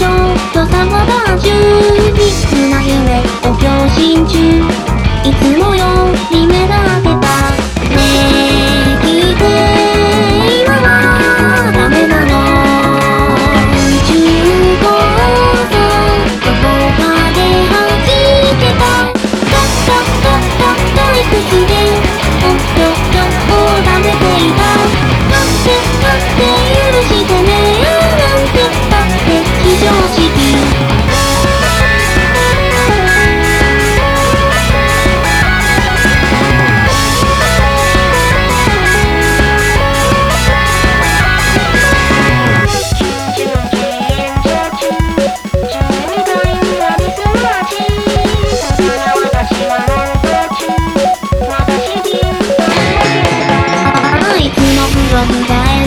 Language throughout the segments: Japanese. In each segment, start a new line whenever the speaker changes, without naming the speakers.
ちょっとサボダ中ビッグな夢を共振中。いつもより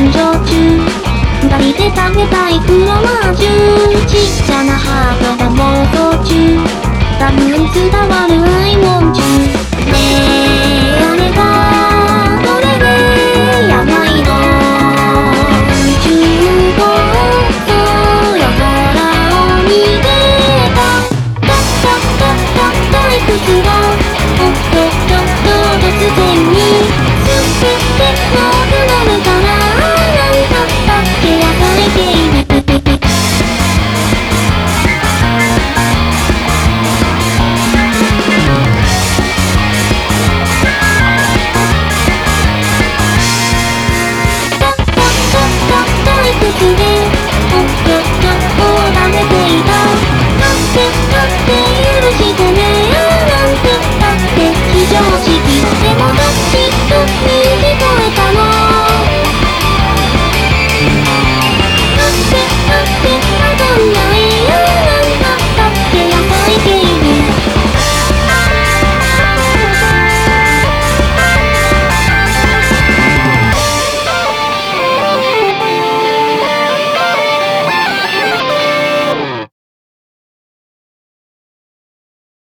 誕生中。二人で食べたい黒まんじゅうちっちゃなハートが Thank you.